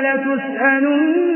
لتسألن